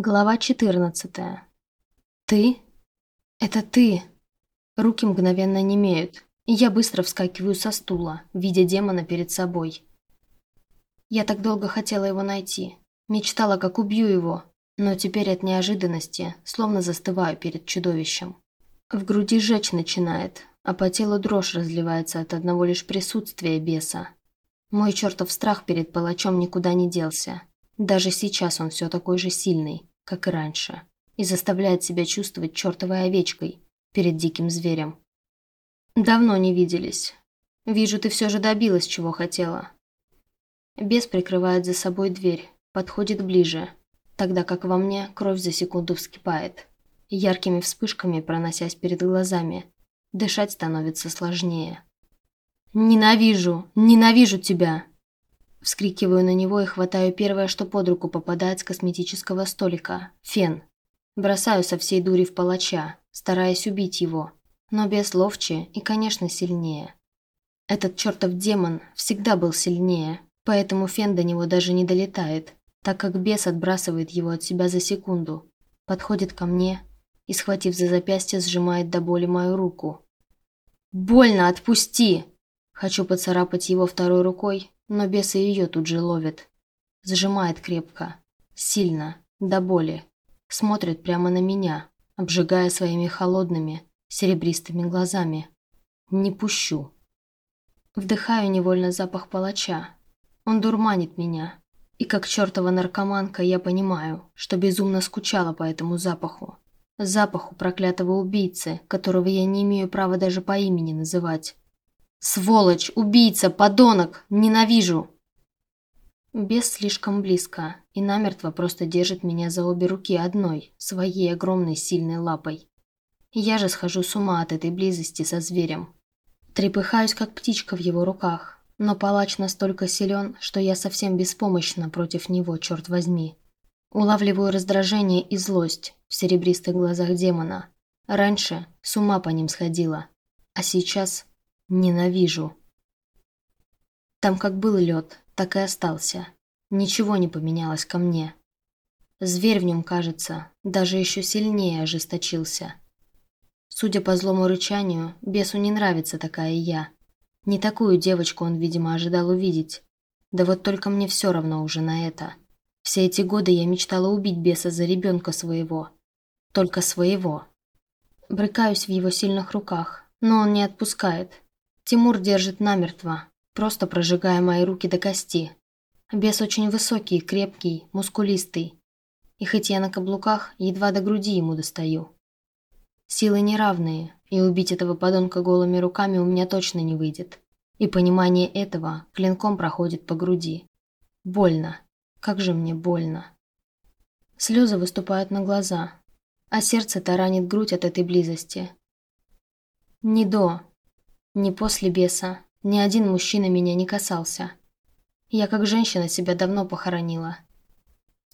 Глава 14. Ты? Это ты? Руки мгновенно немеют, и я быстро вскакиваю со стула, видя демона перед собой. Я так долго хотела его найти, мечтала, как убью его, но теперь от неожиданности словно застываю перед чудовищем. В груди жечь начинает, а по телу дрожь разливается от одного лишь присутствия беса. Мой чертов страх перед палачом никуда не делся. Даже сейчас он все такой же сильный, как и раньше, и заставляет себя чувствовать чертовой овечкой перед диким зверем. Давно не виделись. Вижу, ты все же добилась, чего хотела. Бес прикрывает за собой дверь, подходит ближе, тогда как во мне кровь за секунду вскипает, яркими вспышками проносясь перед глазами. Дышать становится сложнее. «Ненавижу! Ненавижу тебя!» Вскрикиваю на него и хватаю первое, что под руку попадает с косметического столика – фен. Бросаю со всей дури в палача, стараясь убить его, но без ловче и, конечно, сильнее. Этот чертов демон всегда был сильнее, поэтому фен до него даже не долетает, так как бес отбрасывает его от себя за секунду, подходит ко мне и, схватив за запястье, сжимает до боли мою руку. «Больно, отпусти!» Хочу поцарапать его второй рукой, но бес и ее тут же ловит. Сжимает крепко, сильно, до боли. Смотрит прямо на меня, обжигая своими холодными, серебристыми глазами. Не пущу. Вдыхаю невольно запах палача. Он дурманит меня. И как чертова наркоманка я понимаю, что безумно скучала по этому запаху. Запаху проклятого убийцы, которого я не имею права даже по имени называть. «Сволочь! Убийца! Подонок! Ненавижу!» Бес слишком близко и намертво просто держит меня за обе руки одной, своей огромной сильной лапой. Я же схожу с ума от этой близости со зверем. Трепыхаюсь, как птичка в его руках, но палач настолько силен, что я совсем беспомощна против него, черт возьми. Улавливаю раздражение и злость в серебристых глазах демона. Раньше с ума по ним сходила, а сейчас Ненавижу. Там как был лед, так и остался. Ничего не поменялось ко мне. Зверь в нем, кажется, даже еще сильнее ожесточился. Судя по злому рычанию, бесу не нравится такая я. Не такую девочку он, видимо, ожидал увидеть. Да вот только мне все равно уже на это. Все эти годы я мечтала убить беса за ребенка своего. Только своего. Брыкаюсь в его сильных руках, но он не отпускает. Тимур держит намертво, просто прожигая мои руки до кости. Бес очень высокий, крепкий, мускулистый. И хоть я на каблуках, едва до груди ему достаю. Силы неравные, и убить этого подонка голыми руками у меня точно не выйдет. И понимание этого клинком проходит по груди. Больно. Как же мне больно. Слезы выступают на глаза, а сердце таранит грудь от этой близости. Не до, ни после беса, ни один мужчина меня не касался. Я как женщина себя давно похоронила.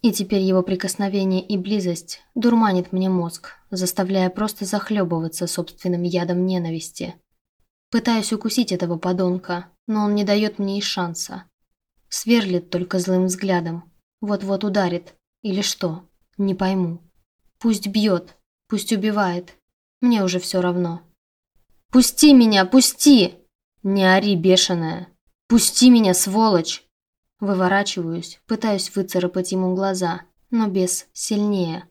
И теперь его прикосновение и близость дурманит мне мозг, заставляя просто захлебываться собственным ядом ненависти. Пытаюсь укусить этого подонка, но он не дает мне и шанса. Сверлит только злым взглядом. Вот-вот ударит. Или что? Не пойму. Пусть бьет, пусть убивает. Мне уже все равно. «Пусти меня, пусти!» «Не ори, бешеная! Пусти меня, сволочь!» Выворачиваюсь, пытаюсь выцарапать ему глаза, но бес сильнее.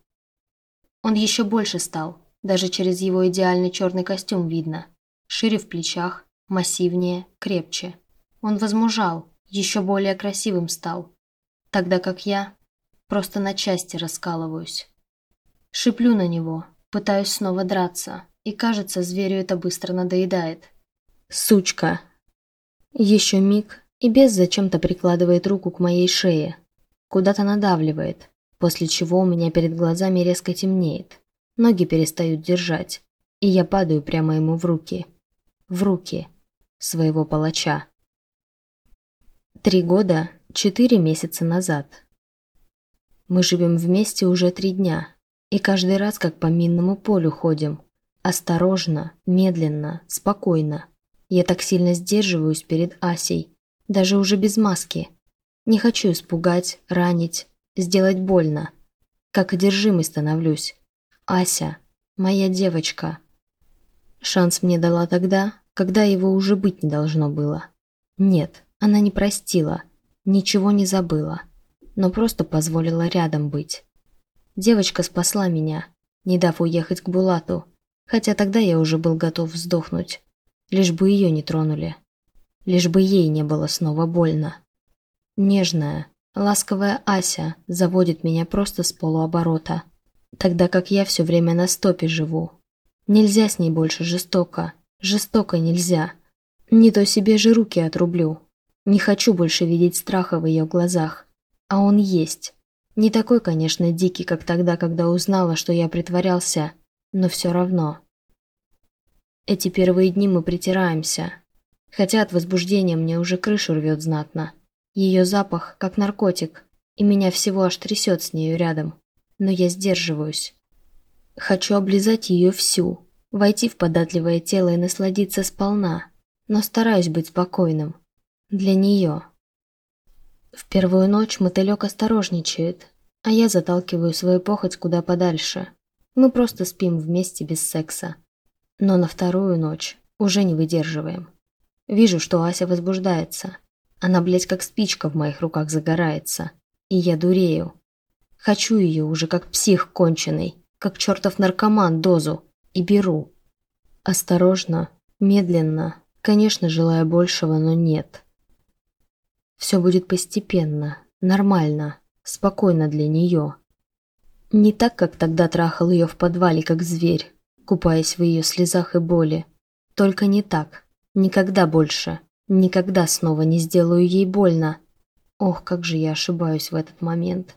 Он еще больше стал, даже через его идеальный черный костюм видно. Шире в плечах, массивнее, крепче. Он возмужал, еще более красивым стал. Тогда как я просто на части раскалываюсь. Шиплю на него, пытаюсь снова драться, и кажется, зверю это быстро надоедает. Сучка. Еще миг, и бес зачем-то прикладывает руку к моей шее. Куда-то надавливает, после чего у меня перед глазами резко темнеет. Ноги перестают держать, и я падаю прямо ему в руки. В руки своего палача. Три года, четыре месяца назад. Мы живем вместе уже три дня, и каждый раз как по минному полю ходим, Осторожно, медленно, спокойно. Я так сильно сдерживаюсь перед Асей, даже уже без маски. Не хочу испугать, ранить, сделать больно. Как одержимый становлюсь. Ася, моя девочка. Шанс мне дала тогда, когда его уже быть не должно было. Нет, она не простила, ничего не забыла, но просто позволила рядом быть. Девочка спасла меня, не дав уехать к Булату, хотя тогда я уже был готов вздохнуть, лишь бы ее не тронули, лишь бы ей не было снова больно. Нежная, ласковая Ася заводит меня просто с полуоборота, тогда как я все время на стопе живу. Нельзя с ней больше жестоко, жестоко нельзя. Не то себе же руки отрублю. Не хочу больше видеть страха в ее глазах. А он есть. Не такой, конечно, дикий, как тогда, когда узнала, что я притворялся, но все равно. Эти первые дни мы притираемся. Хотя от возбуждения мне уже крышу рвет знатно. Ее запах, как наркотик, и меня всего аж трясет с нею рядом. Но я сдерживаюсь. Хочу облизать ее всю, войти в податливое тело и насладиться сполна, но стараюсь быть спокойным. Для нее. В первую ночь мотылек осторожничает, а я заталкиваю свою похоть куда подальше. Мы просто спим вместе без секса. Но на вторую ночь уже не выдерживаем. Вижу, что Ася возбуждается. Она, блядь, как спичка в моих руках загорается. И я дурею. Хочу ее уже как псих конченый, как чертов наркоман дозу. И беру. Осторожно, медленно, конечно, желая большего, но нет. Все будет постепенно, нормально, спокойно для нее. Не так, как тогда трахал ее в подвале, как зверь, купаясь в ее слезах и боли. Только не так. Никогда больше. Никогда снова не сделаю ей больно. Ох, как же я ошибаюсь в этот момент.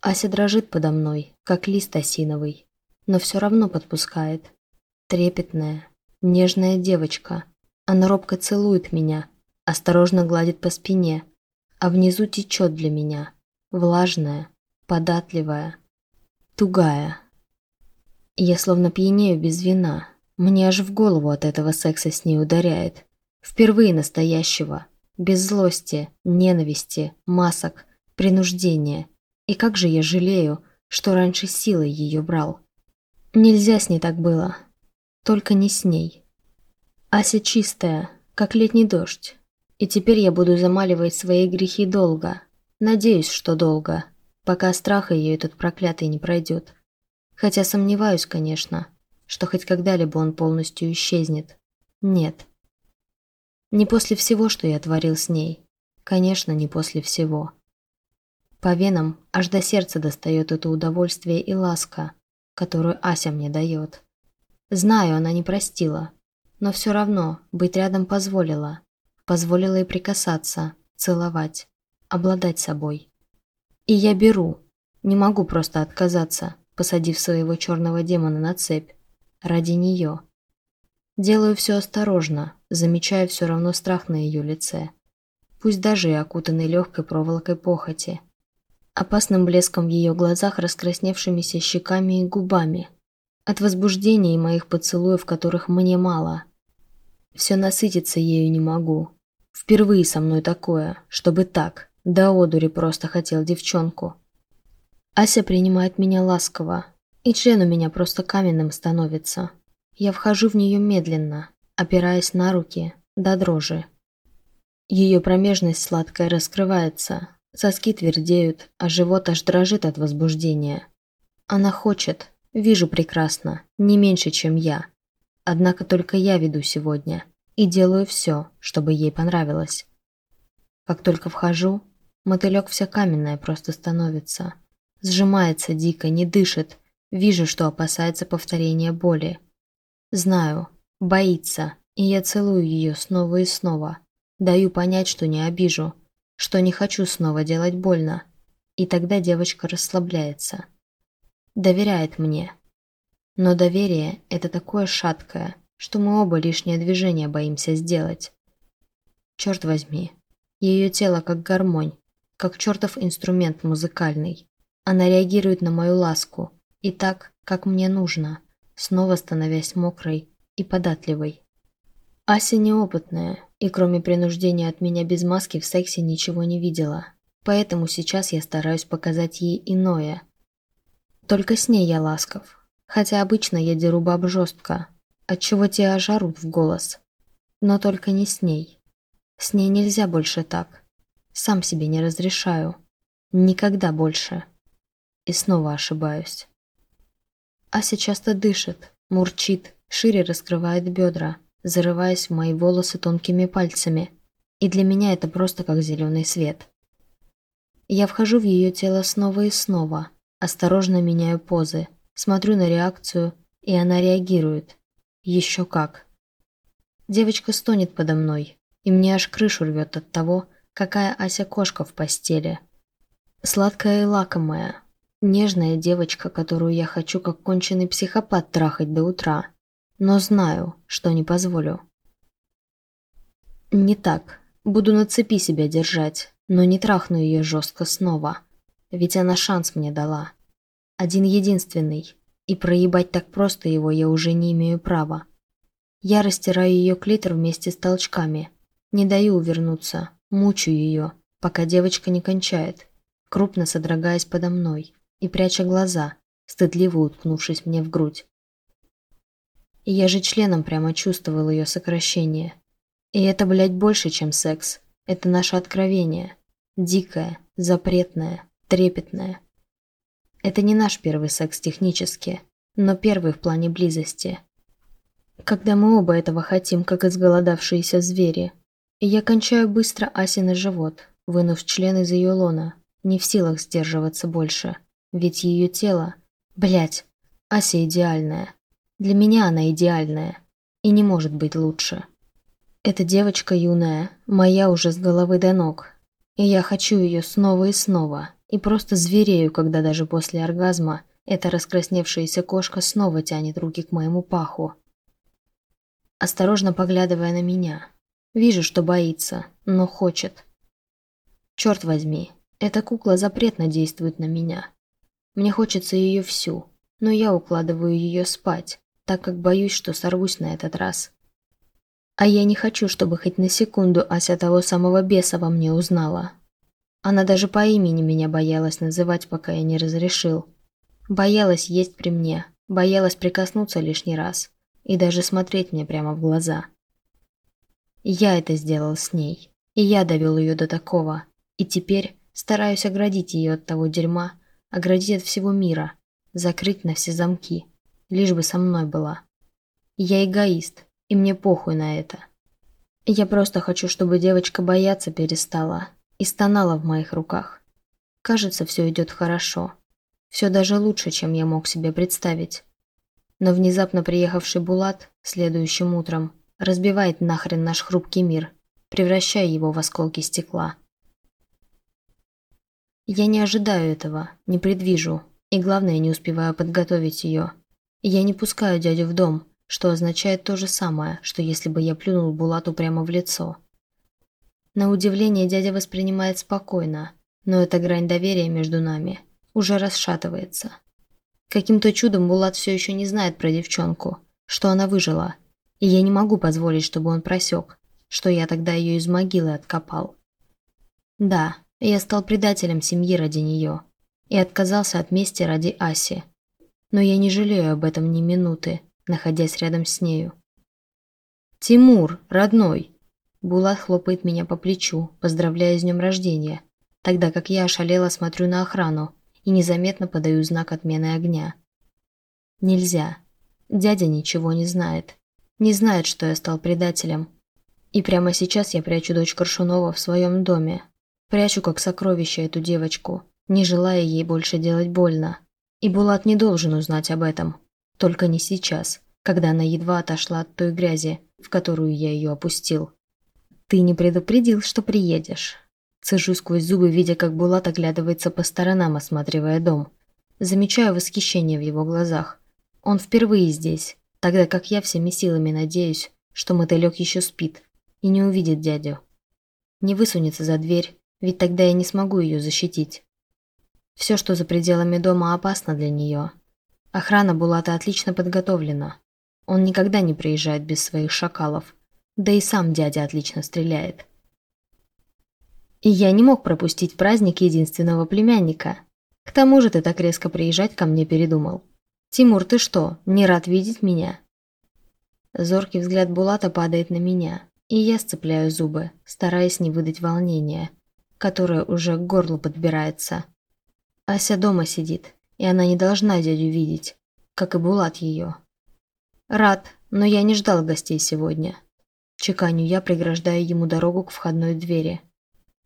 Ася дрожит подо мной, как лист осиновый, но все равно подпускает. Трепетная, нежная девочка. Она робко целует меня, осторожно гладит по спине, а внизу течет для меня, влажная, податливая, тугая. Я словно пьянею без вина, мне аж в голову от этого секса с ней ударяет. Впервые настоящего, без злости, ненависти, масок, принуждения. И как же я жалею, что раньше силой ее брал. Нельзя с ней так было. Только не с ней. Ася чистая, как летний дождь. И теперь я буду замаливать свои грехи долго. Надеюсь, что долго. Пока страх ее этот проклятый не пройдет. Хотя сомневаюсь, конечно, что хоть когда-либо он полностью исчезнет. Нет. Не после всего, что я творил с ней. Конечно, не после всего. По венам аж до сердца достает это удовольствие и ласка, которую Ася мне дает. Знаю, она не простила, но все равно быть рядом позволила. Позволила ей прикасаться, целовать, обладать собой. И я беру. Не могу просто отказаться, посадив своего черного демона на цепь. Ради нее. Делаю все осторожно, замечая все равно страх на ее лице. Пусть даже и окутанный легкой проволокой похоти. Опасным блеском в ее глазах, раскрасневшимися щеками и губами. От возбуждения и моих поцелуев, которых мне мало. Все насытиться ею не могу. Впервые со мной такое, чтобы так, до одури просто хотел девчонку. Ася принимает меня ласково, и член у меня просто каменным становится. Я вхожу в нее медленно, опираясь на руки, до дрожи. Ее промежность сладкая раскрывается, соски твердеют, а живот аж дрожит от возбуждения. Она хочет, вижу прекрасно, не меньше, чем я. Однако только я веду сегодня и делаю все, чтобы ей понравилось. Как только вхожу, мотылек вся каменная просто становится. Сжимается дико, не дышит. Вижу, что опасается повторения боли. Знаю, боится, и я целую ее снова и снова. Даю понять, что не обижу, что не хочу снова делать больно. И тогда девочка расслабляется. Доверяет мне. Но доверие – это такое шаткое, что мы оба лишнее движение боимся сделать. Черт возьми, ее тело как гармонь, как чертов инструмент музыкальный. Она реагирует на мою ласку, и так, как мне нужно, снова становясь мокрой и податливой. Ася неопытная, и кроме принуждения от меня без маски в сексе ничего не видела. Поэтому сейчас я стараюсь показать ей иное, Только с ней я ласков. Хотя обычно я деру баб жестко, отчего те аж орут в голос. Но только не с ней. С ней нельзя больше так. Сам себе не разрешаю. Никогда больше. И снова ошибаюсь. Ася часто дышит, мурчит, шире раскрывает бедра, зарываясь в мои волосы тонкими пальцами. И для меня это просто как зеленый свет. Я вхожу в ее тело снова и снова, осторожно меняю позы, смотрю на реакцию, и она реагирует. Еще как. Девочка стонет подо мной, и мне аж крышу рвет от того, какая Ася кошка в постели. Сладкая и лакомая, Нежная девочка, которую я хочу как конченый психопат трахать до утра. Но знаю, что не позволю. Не так. Буду на цепи себя держать, но не трахну ее жестко снова. Ведь она шанс мне дала. Один единственный. И проебать так просто его я уже не имею права. Я растираю ее клитор вместе с толчками. Не даю увернуться, мучу ее, пока девочка не кончает, крупно содрогаясь подо мной и пряча глаза, стыдливо уткнувшись мне в грудь. И я же членом прямо чувствовал ее сокращение. И это, блядь, больше, чем секс. Это наше откровение. Дикое, запретное, трепетное. Это не наш первый секс технически, но первый в плане близости. Когда мы оба этого хотим, как изголодавшиеся звери. Я кончаю быстро Аси на живот, вынув член из ее лона, не в силах сдерживаться больше. Ведь ее тело... Блять, Ася идеальная. Для меня она идеальная. И не может быть лучше. Эта девочка юная, моя уже с головы до ног. И я хочу ее снова и снова. И просто зверею, когда даже после оргазма эта раскрасневшаяся кошка снова тянет руки к моему паху. Осторожно поглядывая на меня. Вижу, что боится, но хочет. Черт возьми, эта кукла запретно действует на меня. Мне хочется ее всю, но я укладываю ее спать, так как боюсь, что сорвусь на этот раз. А я не хочу, чтобы хоть на секунду Ася того самого беса во мне узнала. Она даже по имени меня боялась называть, пока я не разрешил. Боялась есть при мне, боялась прикоснуться лишний раз и даже смотреть мне прямо в глаза. Я это сделал с ней, и я довел ее до такого, и теперь стараюсь оградить ее от того дерьма, оградить от всего мира, закрыть на все замки, лишь бы со мной была. Я эгоист, и мне похуй на это. Я просто хочу, чтобы девочка бояться перестала и стонала в моих руках. Кажется, все идет хорошо. Все даже лучше, чем я мог себе представить. Но внезапно приехавший Булат следующим утром разбивает нахрен наш хрупкий мир, превращая его в осколки стекла. Я не ожидаю этого, не предвижу, и главное, не успеваю подготовить ее. Я не пускаю дядю в дом, что означает то же самое, что если бы я плюнул Булату прямо в лицо. На удивление дядя воспринимает спокойно, но эта грань доверия между нами уже расшатывается. Каким-то чудом Булат все еще не знает про девчонку, что она выжила, и я не могу позволить, чтобы он просек, что я тогда ее из могилы откопал. Да, я стал предателем семьи ради нее и отказался от мести ради Аси. Но я не жалею об этом ни минуты, находясь рядом с нею. «Тимур, родной!» Булат хлопает меня по плечу, поздравляя с днем рождения, тогда как я ошалело смотрю на охрану и незаметно подаю знак отмены огня. Нельзя. Дядя ничего не знает. Не знает, что я стал предателем. И прямо сейчас я прячу дочь Коршунова в своем доме, Прячу как сокровище эту девочку, не желая ей больше делать больно. И Булат не должен узнать об этом. Только не сейчас, когда она едва отошла от той грязи, в которую я ее опустил. «Ты не предупредил, что приедешь». Цежу сквозь зубы, видя, как Булат оглядывается по сторонам, осматривая дом. Замечаю восхищение в его глазах. Он впервые здесь, тогда как я всеми силами надеюсь, что мотылек еще спит и не увидит дядю. Не высунется за дверь, ведь тогда я не смогу ее защитить. Все, что за пределами дома, опасно для нее. Охрана Булата отлично подготовлена. Он никогда не приезжает без своих шакалов. Да и сам дядя отлично стреляет. И я не мог пропустить праздник единственного племянника. К тому же ты так резко приезжать ко мне передумал. Тимур, ты что, не рад видеть меня?» Зоркий взгляд Булата падает на меня, и я сцепляю зубы, стараясь не выдать волнения, которое уже к горлу подбирается. Ася дома сидит, и она не должна дядю видеть, как и Булат ее. Рад, но я не ждал гостей сегодня. Чеканю я, преграждая ему дорогу к входной двери.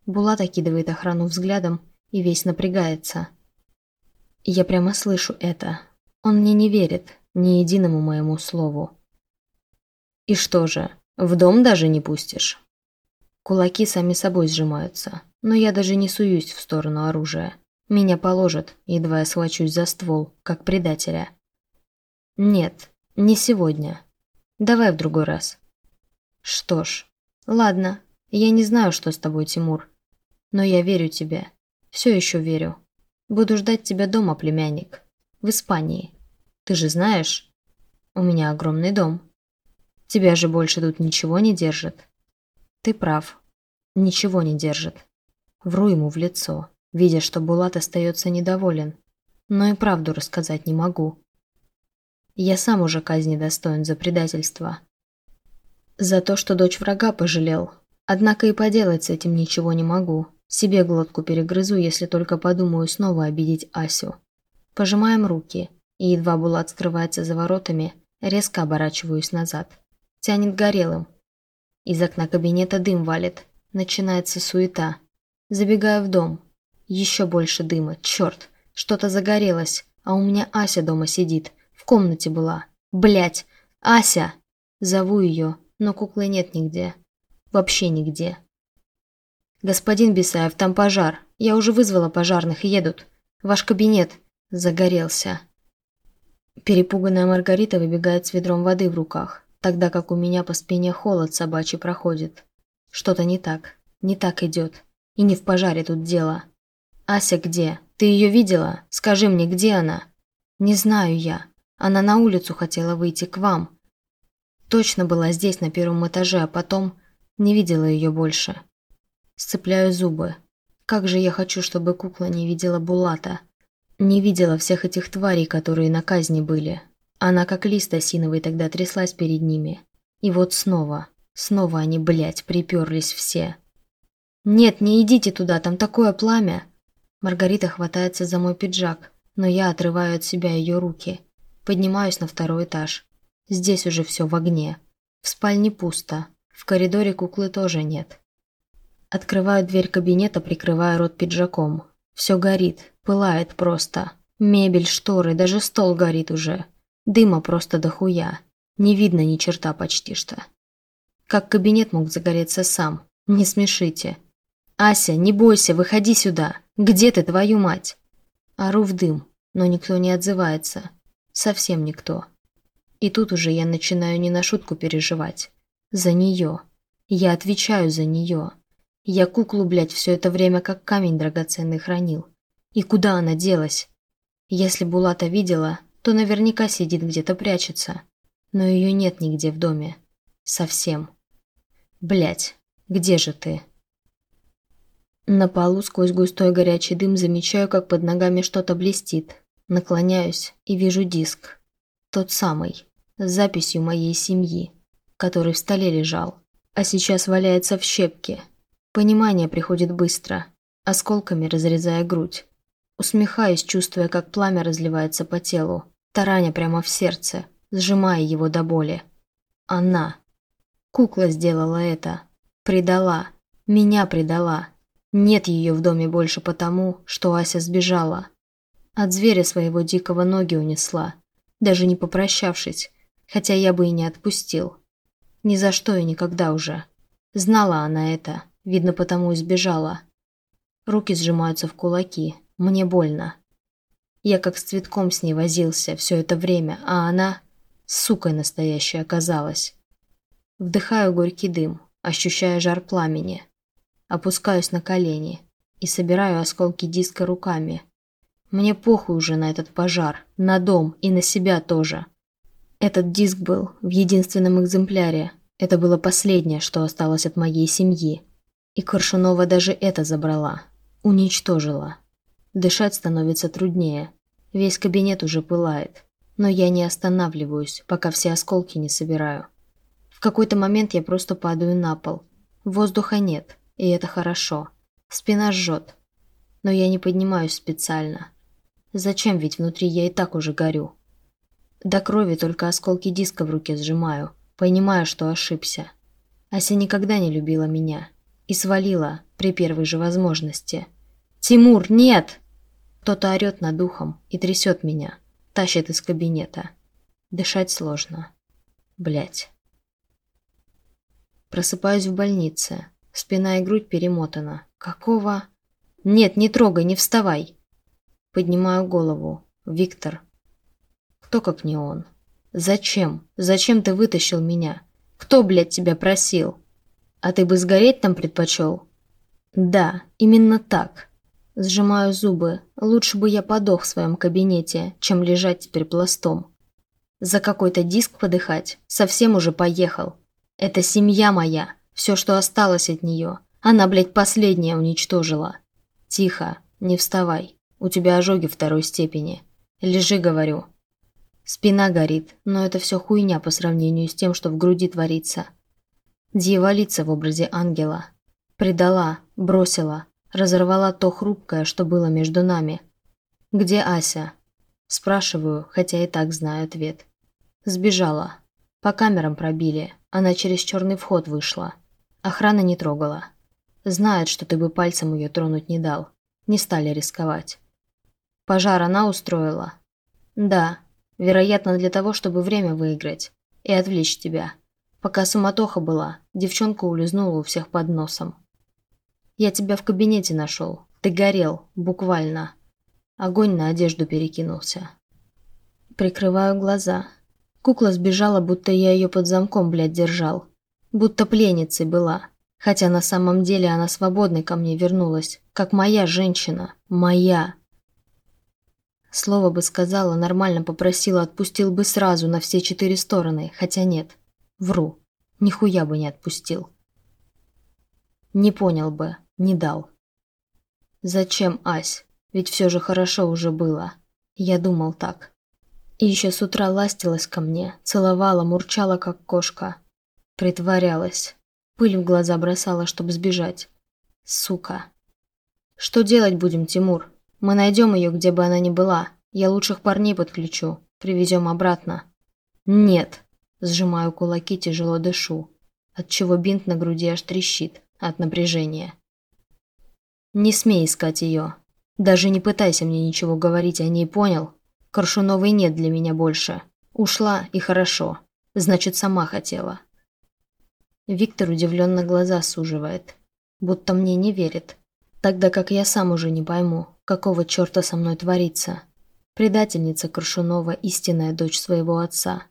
Булат окидывает охрану взглядом и весь напрягается. Я прямо слышу это. Он мне не верит, ни единому моему слову. И что же, в дом даже не пустишь? Кулаки сами собой сжимаются, но я даже не суюсь в сторону оружия. Меня положат, едва я схвачусь за ствол, как предателя. Нет, не сегодня. Давай в другой раз. Что ж, ладно. Я не знаю, что с тобой, Тимур. Но я верю тебе. Все еще верю. Буду ждать тебя дома, племянник. В Испании. Ты же знаешь, у меня огромный дом. Тебя же больше тут ничего не держит. Ты прав. Ничего не держит. Вру ему в лицо видя, что Булат остается недоволен, но и правду рассказать не могу. Я сам уже казни достоин за предательство. За то, что дочь врага пожалел. Однако и поделать с этим ничего не могу. Себе глотку перегрызу, если только подумаю снова обидеть Асю. Пожимаем руки, и едва Булат скрывается за воротами, резко оборачиваюсь назад. Тянет горелым. Из окна кабинета дым валит. Начинается суета. Забегаю в дом, еще больше дыма, черт. Что-то загорелось, а у меня Ася дома сидит. В комнате была. Блять, Ася! Зову ее, но куклы нет нигде. Вообще нигде. Господин Бесаев, там пожар. Я уже вызвала пожарных, едут. Ваш кабинет загорелся. Перепуганная Маргарита выбегает с ведром воды в руках, тогда как у меня по спине холод собачий проходит. Что-то не так, не так идет. И не в пожаре тут дело. «Ася где? Ты ее видела? Скажи мне, где она?» «Не знаю я. Она на улицу хотела выйти к вам. Точно была здесь, на первом этаже, а потом не видела ее больше. Сцепляю зубы. Как же я хочу, чтобы кукла не видела Булата. Не видела всех этих тварей, которые на казни были. Она как лист осиновый тогда тряслась перед ними. И вот снова, снова они, блядь, приперлись все. «Нет, не идите туда, там такое пламя!» Маргарита хватается за мой пиджак, но я отрываю от себя ее руки. Поднимаюсь на второй этаж. Здесь уже все в огне. В спальне пусто. В коридоре куклы тоже нет. Открываю дверь кабинета, прикрывая рот пиджаком. Все горит, пылает просто. Мебель, шторы, даже стол горит уже. Дыма просто дохуя. Не видно ни черта почти что. Как кабинет мог загореться сам? Не смешите. «Ася, не бойся, выходи сюда!» «Где ты, твою мать?» Ору в дым, но никто не отзывается. Совсем никто. И тут уже я начинаю не на шутку переживать. За нее. Я отвечаю за нее. Я куклу, блядь, все это время как камень драгоценный хранил. И куда она делась? Если Булата видела, то наверняка сидит где-то прячется. Но ее нет нигде в доме. Совсем. Блядь, где же ты?» На полу сквозь густой горячий дым замечаю, как под ногами что-то блестит. Наклоняюсь и вижу диск. Тот самый, с записью моей семьи, который в столе лежал, а сейчас валяется в щепке. Понимание приходит быстро, осколками разрезая грудь. Усмехаюсь, чувствуя, как пламя разливается по телу, тараня прямо в сердце, сжимая его до боли. Она. Кукла сделала это. Предала. Меня предала. Нет ее в доме больше потому, что Ася сбежала. От зверя своего дикого ноги унесла, даже не попрощавшись, хотя я бы и не отпустил. Ни за что и никогда уже. Знала она это, видно потому и сбежала. Руки сжимаются в кулаки, мне больно. Я как с цветком с ней возился все это время, а она сукой настоящей оказалась. Вдыхаю горький дым, ощущая жар пламени. Опускаюсь на колени и собираю осколки диска руками. Мне похуй уже на этот пожар, на дом и на себя тоже. Этот диск был в единственном экземпляре. Это было последнее, что осталось от моей семьи. И Коршунова даже это забрала. Уничтожила. Дышать становится труднее. Весь кабинет уже пылает. Но я не останавливаюсь, пока все осколки не собираю. В какой-то момент я просто падаю на пол. Воздуха нет, и это хорошо. Спина жжет. Но я не поднимаюсь специально. Зачем, ведь внутри я и так уже горю. До крови только осколки диска в руке сжимаю, понимая, что ошибся. Ася никогда не любила меня. И свалила при первой же возможности. «Тимур, нет!» Кто-то орет над ухом и трясет меня, тащит из кабинета. Дышать сложно. Блять. Просыпаюсь в больнице. Спина и грудь перемотана. Какого? Нет, не трогай, не вставай. Поднимаю голову. Виктор. Кто как не он? Зачем? Зачем ты вытащил меня? Кто, блядь, тебя просил? А ты бы сгореть там предпочел? Да, именно так. Сжимаю зубы. Лучше бы я подох в своем кабинете, чем лежать теперь пластом. За какой-то диск подыхать? Совсем уже поехал. Это семья моя. Все, что осталось от нее. Она, блядь, последняя уничтожила. Тихо, не вставай. У тебя ожоги второй степени. Лежи, говорю. Спина горит, но это все хуйня по сравнению с тем, что в груди творится. Дьяволица в образе ангела. Предала, бросила, разорвала то хрупкое, что было между нами. «Где Ася?» Спрашиваю, хотя и так знаю ответ. Сбежала. По камерам пробили. Она через черный вход вышла. Охрана не трогала. Знает, что ты бы пальцем ее тронуть не дал. Не стали рисковать. Пожар она устроила? Да. Вероятно, для того, чтобы время выиграть. И отвлечь тебя. Пока суматоха была, девчонка улизнула у всех под носом. Я тебя в кабинете нашел. Ты горел, буквально. Огонь на одежду перекинулся. Прикрываю глаза. Кукла сбежала, будто я ее под замком, блядь, держал. Будто пленницей была. Хотя на самом деле она свободной ко мне вернулась. Как моя женщина. Моя. Слово бы сказала, нормально попросила, отпустил бы сразу на все четыре стороны. Хотя нет. Вру. Нихуя бы не отпустил. Не понял бы. Не дал. Зачем, Ась? Ведь все же хорошо уже было. Я думал так. И еще с утра ластилась ко мне, целовала, мурчала, как кошка. Притворялась. Пыль в глаза бросала, чтобы сбежать. Сука. Что делать будем, Тимур? Мы найдем ее, где бы она ни была. Я лучших парней подключу. Привезем обратно. Нет. Сжимаю кулаки, тяжело дышу. Отчего бинт на груди аж трещит от напряжения. Не смей искать ее. Даже не пытайся мне ничего говорить о ней, понял? Коршуновой нет для меня больше. Ушла, и хорошо. Значит, сама хотела. Виктор удивленно глаза суживает. Будто мне не верит. Тогда как я сам уже не пойму, какого черта со мной творится. Предательница Коршунова – истинная дочь своего отца.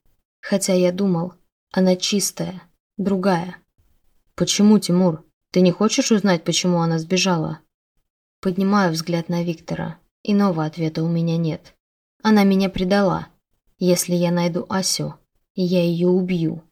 Хотя я думал, она чистая, другая. Почему, Тимур? Ты не хочешь узнать, почему она сбежала? Поднимаю взгляд на Виктора. Иного ответа у меня нет. Она меня предала. Если я найду Асю, я ее убью.